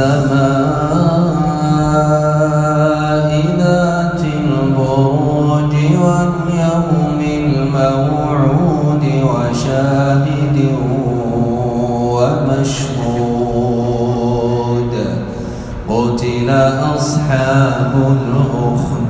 والسماء ذات البروج واليوم الموعود وشاهد ومشهود. قتل أصحاب الأخدود.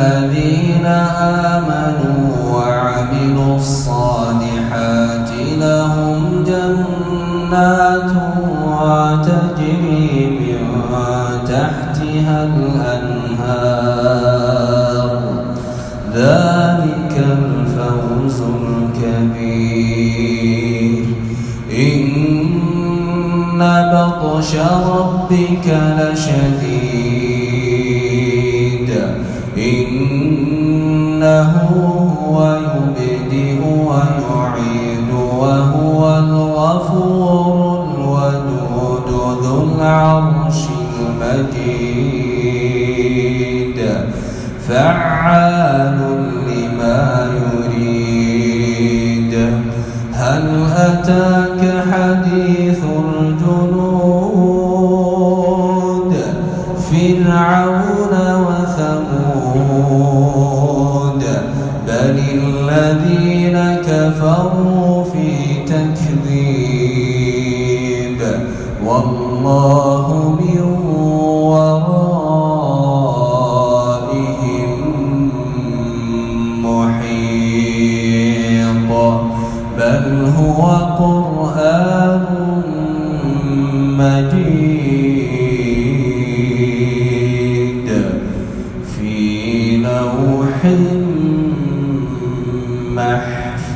الذين آمنوا وعملوا الصالحات لهم جنات تجري من تحتها الأنهار. ذلك الفوز الكبير. إن بطش ربك لشديد. إنه هو يبدئ ويعيد وهو الغفور الودود ذو العرش المجيد. فعال لما يريد. هل أتاك حديث كفروا في تكذيب. والله من ورائهم محيط. بل هو قرآن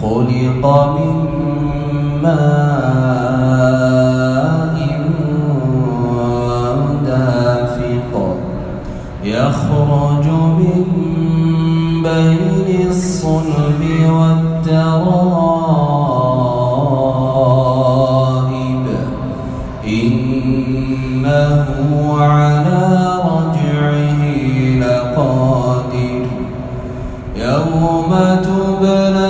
خلق من ماء دافق. يخرج من بين الصلب والترائب. إنه على رجعه لقادر. يوم تبلى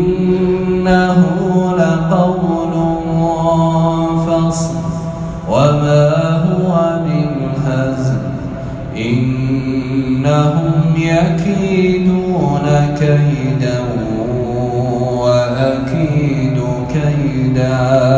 يكيدون كيدا وأكيد كيدا.